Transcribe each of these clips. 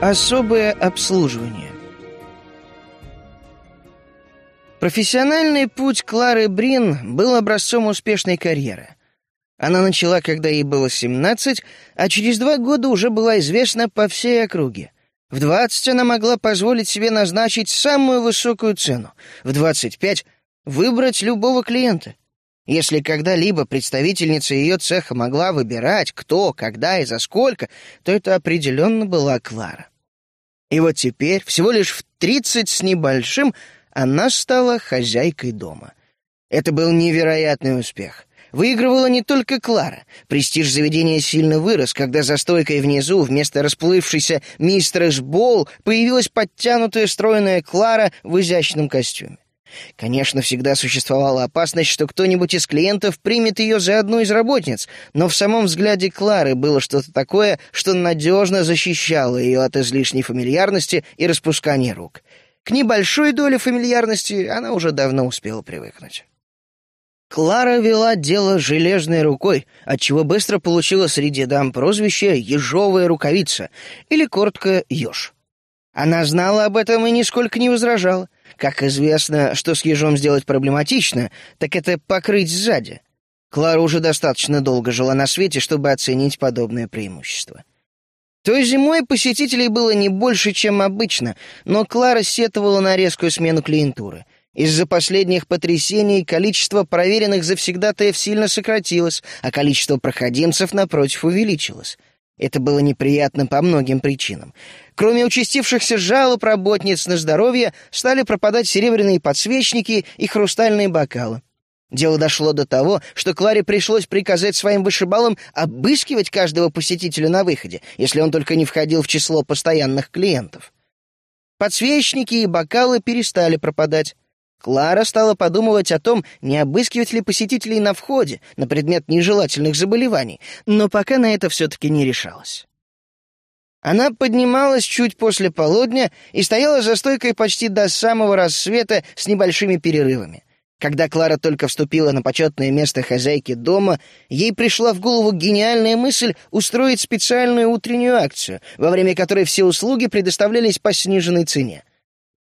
Особое обслуживание Профессиональный путь Клары Брин был образцом успешной карьеры. Она начала, когда ей было 17, а через два года уже была известна по всей округе. В 20 она могла позволить себе назначить самую высокую цену, в 25 — выбрать любого клиента. Если когда-либо представительница ее цеха могла выбирать, кто, когда и за сколько, то это определенно была Клара. И вот теперь, всего лишь в 30 с небольшим, она стала хозяйкой дома. Это был невероятный успех. Выигрывала не только Клара. Престиж заведения сильно вырос, когда за стойкой внизу вместо расплывшейся мистерс Болл появилась подтянутая стройная Клара в изящном костюме. Конечно, всегда существовала опасность, что кто-нибудь из клиентов примет ее за одну из работниц, но в самом взгляде Клары было что-то такое, что надежно защищало ее от излишней фамильярности и распускания рук. К небольшой доле фамильярности она уже давно успела привыкнуть. Клара вела дело железной рукой, отчего быстро получила среди дам прозвище «ежовая рукавица» или коротко «еж». Она знала об этом и нисколько не возражала. Как известно, что с ежом сделать проблематично, так это покрыть сзади. Клара уже достаточно долго жила на свете, чтобы оценить подобное преимущество. Той зимой посетителей было не больше, чем обычно, но Клара сетовала на резкую смену клиентуры. Из-за последних потрясений количество проверенных завсегдатаев сильно сократилось, а количество проходимцев, напротив, увеличилось. Это было неприятно по многим причинам. Кроме участившихся жалоб работниц на здоровье, стали пропадать серебряные подсвечники и хрустальные бокалы. Дело дошло до того, что Кларе пришлось приказать своим вышибалам обыскивать каждого посетителя на выходе, если он только не входил в число постоянных клиентов. Подсвечники и бокалы перестали пропадать. Клара стала подумывать о том, не обыскивать ли посетителей на входе на предмет нежелательных заболеваний, но пока на это все-таки не решалась. Она поднималась чуть после полудня и стояла за стойкой почти до самого рассвета с небольшими перерывами. Когда Клара только вступила на почетное место хозяйки дома, ей пришла в голову гениальная мысль устроить специальную утреннюю акцию, во время которой все услуги предоставлялись по сниженной цене.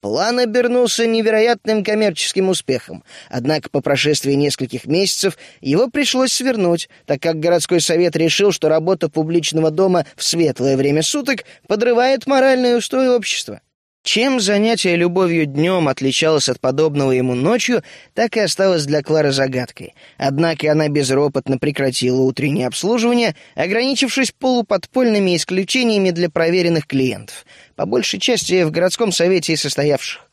План обернулся невероятным коммерческим успехом, однако по прошествии нескольких месяцев его пришлось свернуть, так как городской совет решил, что работа публичного дома в светлое время суток подрывает моральные устои общества. Чем занятие любовью днем отличалось от подобного ему ночью, так и осталось для Клары загадкой. Однако она безропотно прекратила утреннее обслуживание, ограничившись полуподпольными исключениями для проверенных клиентов, по большей части в городском совете и состоявших.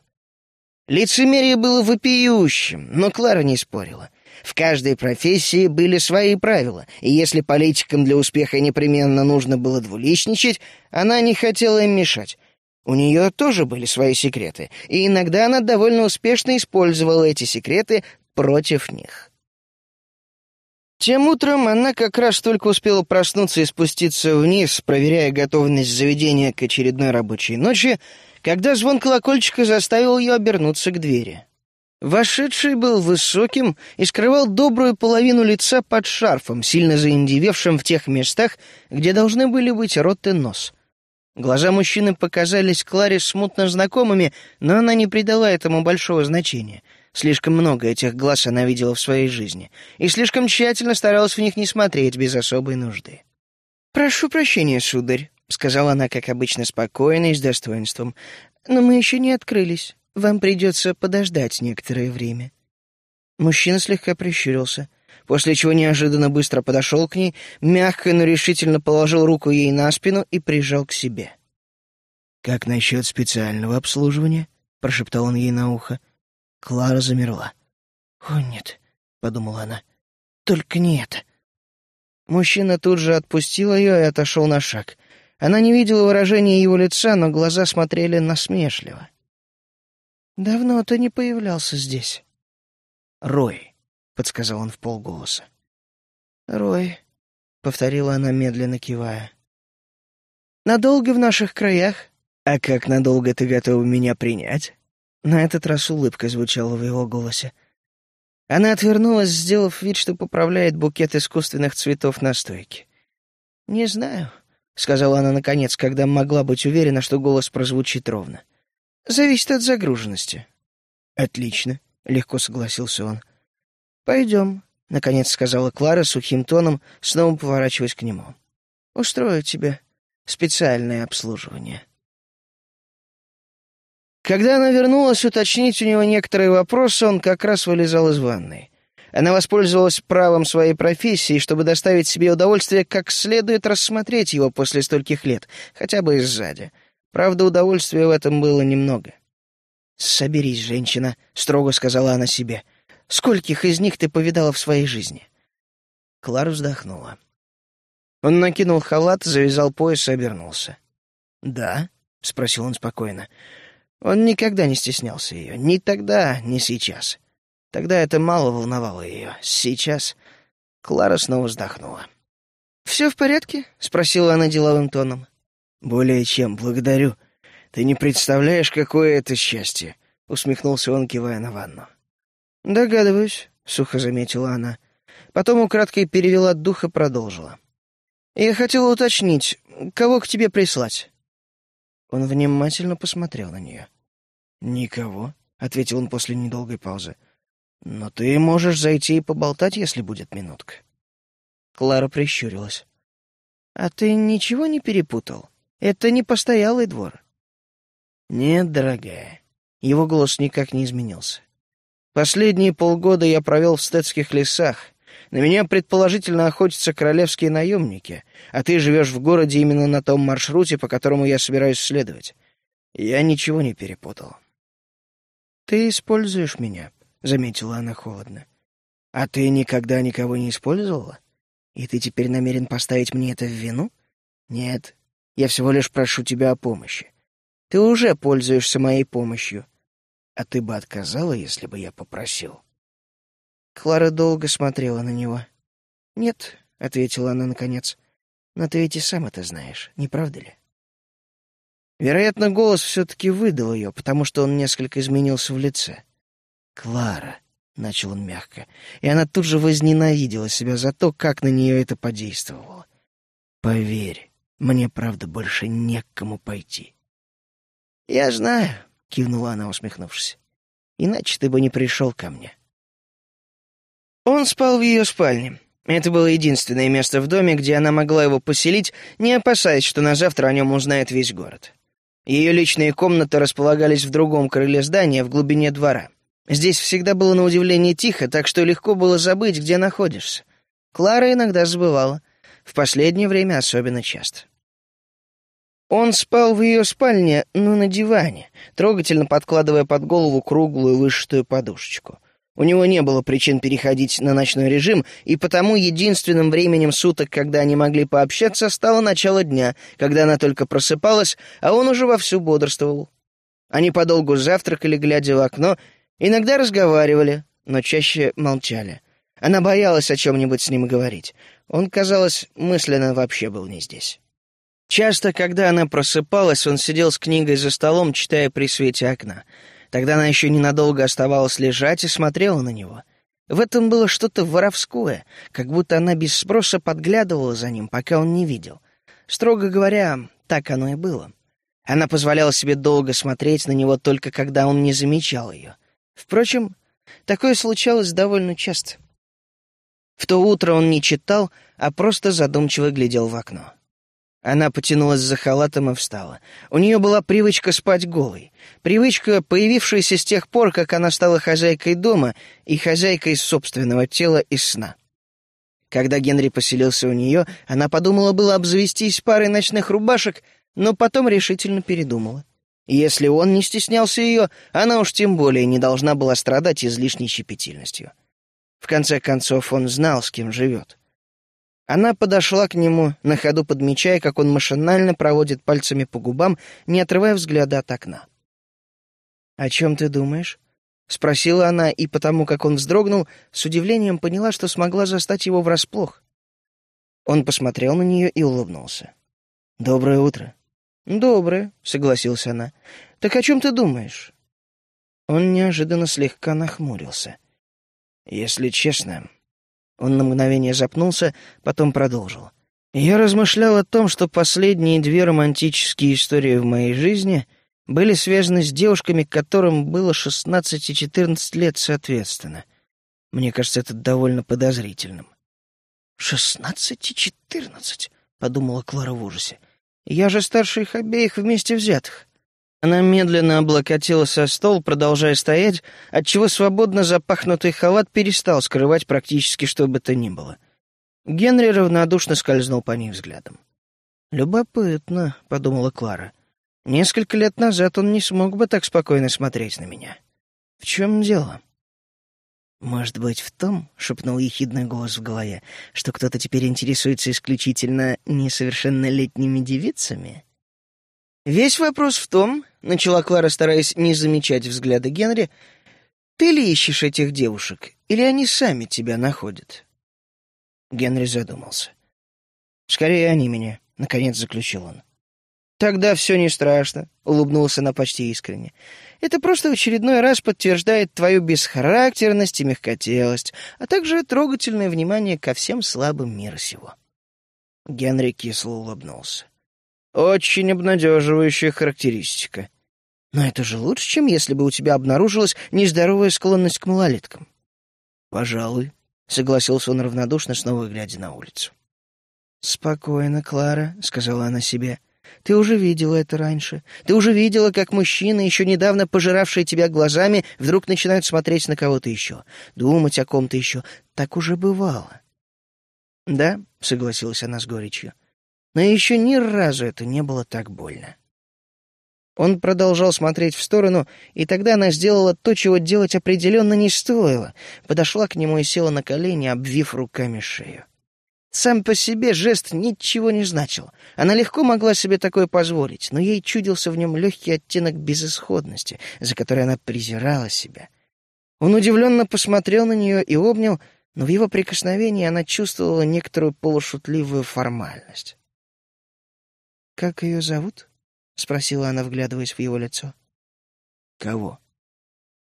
Лицемерие было вопиющим, но Клара не спорила. В каждой профессии были свои правила, и если политикам для успеха непременно нужно было двуличничать, она не хотела им мешать. У нее тоже были свои секреты, и иногда она довольно успешно использовала эти секреты против них. Тем утром она как раз только успела проснуться и спуститься вниз, проверяя готовность заведения к очередной рабочей ночи, когда звон колокольчика заставил ее обернуться к двери. Вошедший был высоким и скрывал добрую половину лица под шарфом, сильно заиндевевшим в тех местах, где должны были быть рот и нос — Глаза мужчины показались Кларе смутно знакомыми, но она не придала этому большого значения. Слишком много этих глаз она видела в своей жизни, и слишком тщательно старалась в них не смотреть без особой нужды. «Прошу прощения, сударь», — сказала она, как обычно, спокойно и с достоинством, «но мы еще не открылись. Вам придется подождать некоторое время». Мужчина слегка прищурился — после чего неожиданно быстро подошел к ней, мягко, но решительно положил руку ей на спину и прижал к себе. «Как насчет специального обслуживания?» — прошептал он ей на ухо. Клара замерла. «О, нет», — подумала она, — «только не это». Мужчина тут же отпустил ее и отошел на шаг. Она не видела выражения его лица, но глаза смотрели насмешливо. «Давно ты не появлялся здесь». «Рой», — подсказал он в полголоса. «Рой», — повторила она, медленно кивая. «Надолго в наших краях? А как надолго ты готова меня принять?» На этот раз улыбка звучала в его голосе. Она отвернулась, сделав вид, что поправляет букет искусственных цветов на стойке. «Не знаю. — сказала она наконец, когда могла быть уверена, что голос прозвучит ровно. «Зависит от загруженности». «Отлично», — легко согласился он. «Пойдем», — наконец сказала Клара сухим тоном, снова поворачиваясь к нему. «Устрою тебе специальное обслуживание». Когда она вернулась уточнить у него некоторые вопросы, он как раз вылезал из ванной. Она воспользовалась правом своей профессии, чтобы доставить себе удовольствие как следует рассмотреть его после стольких лет, хотя бы и сзади. Правда, удовольствия в этом было немного. «Соберись, женщина», — строго сказала она себе. «Скольких из них ты повидала в своей жизни?» Клара вздохнула. Он накинул халат, завязал пояс и обернулся. «Да?» — спросил он спокойно. Он никогда не стеснялся ее. Ни тогда, ни сейчас. Тогда это мало волновало ее. Сейчас Клара снова вздохнула. «Все в порядке?» — спросила она деловым тоном. «Более чем, благодарю. Ты не представляешь, какое это счастье!» — усмехнулся он, кивая на ванну. «Догадываюсь», — сухо заметила она. Потом украдкой перевела дух и продолжила. «Я хотела уточнить, кого к тебе прислать?» Он внимательно посмотрел на нее. «Никого», — ответил он после недолгой паузы. «Но ты можешь зайти и поболтать, если будет минутка». Клара прищурилась. «А ты ничего не перепутал? Это не постоялый двор». «Нет, дорогая». Его голос никак не изменился. «Последние полгода я провел в стетских лесах. На меня предположительно охотятся королевские наемники, а ты живешь в городе именно на том маршруте, по которому я собираюсь следовать. Я ничего не перепутал». «Ты используешь меня», — заметила она холодно. «А ты никогда никого не использовала? И ты теперь намерен поставить мне это в вину? Нет, я всего лишь прошу тебя о помощи. Ты уже пользуешься моей помощью. А ты бы отказала, если бы я попросил?» Клара долго смотрела на него. «Нет», — ответила она наконец, — «но ты ведь и сам это знаешь, не правда ли?» Вероятно, голос все-таки выдал ее, потому что он несколько изменился в лице. «Клара», — начал он мягко, и она тут же возненавидела себя за то, как на нее это подействовало. «Поверь, мне, правда, больше не к кому пойти». «Я знаю», — кивнула она, усмехнувшись. «Иначе ты бы не пришел ко мне». Он спал в ее спальне. Это было единственное место в доме, где она могла его поселить, не опасаясь, что на завтра о нем узнает весь город. Ее личные комнаты располагались в другом крыле здания, в глубине двора. Здесь всегда было на удивление тихо, так что легко было забыть, где находишься. Клара иногда забывала. В последнее время особенно часто. Он спал в ее спальне, но на диване, трогательно подкладывая под голову круглую вышитую подушечку. У него не было причин переходить на ночной режим, и потому единственным временем суток, когда они могли пообщаться, стало начало дня, когда она только просыпалась, а он уже вовсю бодрствовал. Они подолгу завтракали, глядя в окно, иногда разговаривали, но чаще молчали. Она боялась о чем-нибудь с ним говорить. Он, казалось, мысленно вообще был не здесь. Часто, когда она просыпалась, он сидел с книгой за столом, читая при свете окна — Тогда она еще ненадолго оставалась лежать и смотрела на него. В этом было что-то воровское, как будто она без спроса подглядывала за ним, пока он не видел. Строго говоря, так оно и было. Она позволяла себе долго смотреть на него только когда он не замечал ее. Впрочем, такое случалось довольно часто. В то утро он не читал, а просто задумчиво глядел в окно. Она потянулась за халатом и встала. У нее была привычка спать голой. Привычка, появившаяся с тех пор, как она стала хозяйкой дома и хозяйкой собственного тела и сна. Когда Генри поселился у нее, она подумала было обзавестись парой ночных рубашек, но потом решительно передумала. Если он не стеснялся ее, она уж тем более не должна была страдать излишней щепетильностью. В конце концов, он знал, с кем живет. Она подошла к нему, на ходу подмечая, как он машинально проводит пальцами по губам, не отрывая взгляда от окна. «О чем ты думаешь?» — спросила она, и потому как он вздрогнул, с удивлением поняла, что смогла застать его врасплох. Он посмотрел на нее и улыбнулся. «Доброе утро». «Доброе», — согласилась она. «Так о чем ты думаешь?» Он неожиданно слегка нахмурился. «Если честно, он на мгновение запнулся, потом продолжил. Я размышлял о том, что последние две романтические истории в моей жизни были связаны с девушками, которым было 16 и 14 лет соответственно. Мне кажется, это довольно подозрительным. «Шестнадцать и четырнадцать», — подумала Клара в ужасе. «Я же старше их обеих вместе взятых». Она медленно облокотилась со стол, продолжая стоять, отчего свободно запахнутый халат перестал скрывать практически что бы то ни было. Генри равнодушно скользнул по ней взглядом. «Любопытно», — подумала Клара. «Несколько лет назад он не смог бы так спокойно смотреть на меня. В чем дело?» «Может быть, в том, — шепнул ехидный голос в голове, — что кто-то теперь интересуется исключительно несовершеннолетними девицами?» «Весь вопрос в том, — начала Клара, стараясь не замечать взгляда Генри, — ты ли ищешь этих девушек, или они сами тебя находят?» Генри задумался. «Скорее они меня», — наконец заключил он. «Тогда все не страшно», — улыбнулся она почти искренне. «Это просто в очередной раз подтверждает твою бесхарактерность и мягкотелость, а также трогательное внимание ко всем слабым мира сего». Генри кисло улыбнулся. «Очень обнадеживающая характеристика. Но это же лучше, чем если бы у тебя обнаружилась нездоровая склонность к малолеткам». «Пожалуй», — согласился он равнодушно, снова глядя на улицу. «Спокойно, Клара», — сказала она себе. «Ты уже видела это раньше. Ты уже видела, как мужчины, еще недавно пожиравшие тебя глазами, вдруг начинают смотреть на кого-то еще, думать о ком-то еще. Так уже бывало». «Да», — согласилась она с горечью. «Но еще ни разу это не было так больно». Он продолжал смотреть в сторону, и тогда она сделала то, чего делать определенно не стоило. Подошла к нему и села на колени, обвив руками шею. Сам по себе жест ничего не значил. Она легко могла себе такое позволить, но ей чудился в нем легкий оттенок безысходности, за который она презирала себя. Он удивленно посмотрел на нее и обнял, но в его прикосновении она чувствовала некоторую полушутливую формальность. «Как ее зовут?» — спросила она, вглядываясь в его лицо. «Кого?»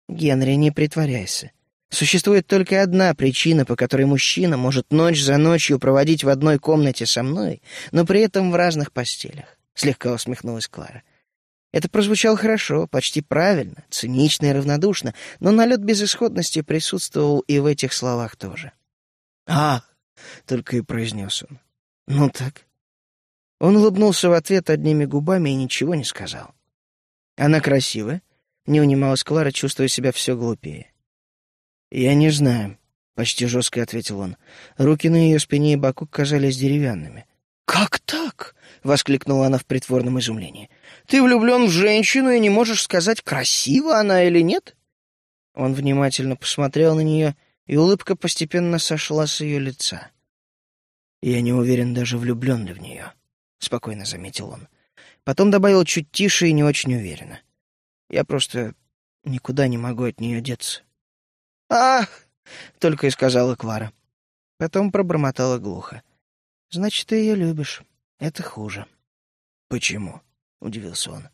«Генри, не притворяйся. Существует только одна причина, по которой мужчина может ночь за ночью проводить в одной комнате со мной, но при этом в разных постелях», — слегка усмехнулась Клара. Это прозвучало хорошо, почти правильно, цинично и равнодушно, но налет безысходности присутствовал и в этих словах тоже. «А!» — только и произнес он. «Ну так, он улыбнулся в ответ одними губами и ничего не сказал. «Она красивая?» — не унималась Клара, чувствуя себя все глупее. «Я не знаю», — почти жестко ответил он. Руки на ее спине и боку казались деревянными. «Как так?» — воскликнула она в притворном изумлении. «Ты влюблен в женщину и не можешь сказать, красива она или нет?» Он внимательно посмотрел на нее, и улыбка постепенно сошла с ее лица. «Я не уверен, даже влюблен ли в нее». — спокойно заметил он. Потом добавил чуть тише и не очень уверенно. «Я просто никуда не могу от нее деться». «Ах!» — только и сказала Клара. Потом пробормотала глухо. «Значит, ты ее любишь. Это хуже». «Почему?» — удивился он.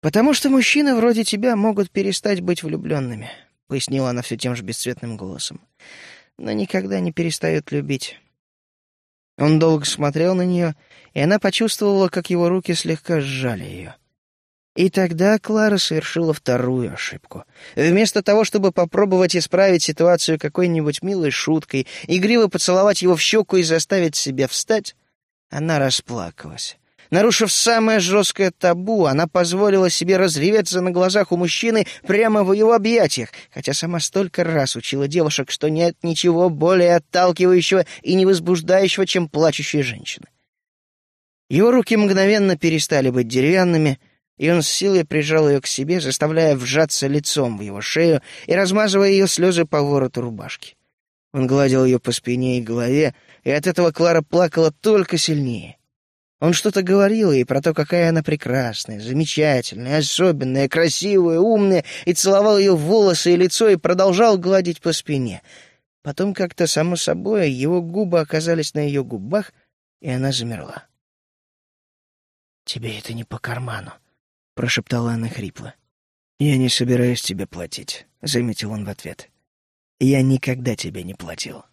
«Потому что мужчины вроде тебя могут перестать быть влюбленными», — пояснила она все тем же бесцветным голосом. «Но никогда не перестают любить. Он долго смотрел на нее, и она почувствовала, как его руки слегка сжали ее. И тогда Клара совершила вторую ошибку. Вместо того, чтобы попробовать исправить ситуацию какой-нибудь милой шуткой, игриво поцеловать его в щеку и заставить себя встать, она расплакалась. Нарушив самое жесткое табу, она позволила себе разреветься на глазах у мужчины прямо в его объятиях, хотя сама столько раз учила девушек, что нет ничего более отталкивающего и невозбуждающего, чем плачущая женщина. Его руки мгновенно перестали быть деревянными, и он с силой прижал ее к себе, заставляя вжаться лицом в его шею и размазывая ее слезы по вороту рубашки. Он гладил ее по спине и голове, и от этого Клара плакала только сильнее. Он что-то говорил ей про то, какая она прекрасная, замечательная, особенная, красивая, умная, и целовал ее волосы и лицо и продолжал гладить по спине. Потом как-то само собой его губы оказались на ее губах, и она замерла. «Тебе это не по карману», — прошептала она хрипло. «Я не собираюсь тебе платить», — заметил он в ответ. «Я никогда тебе не платил».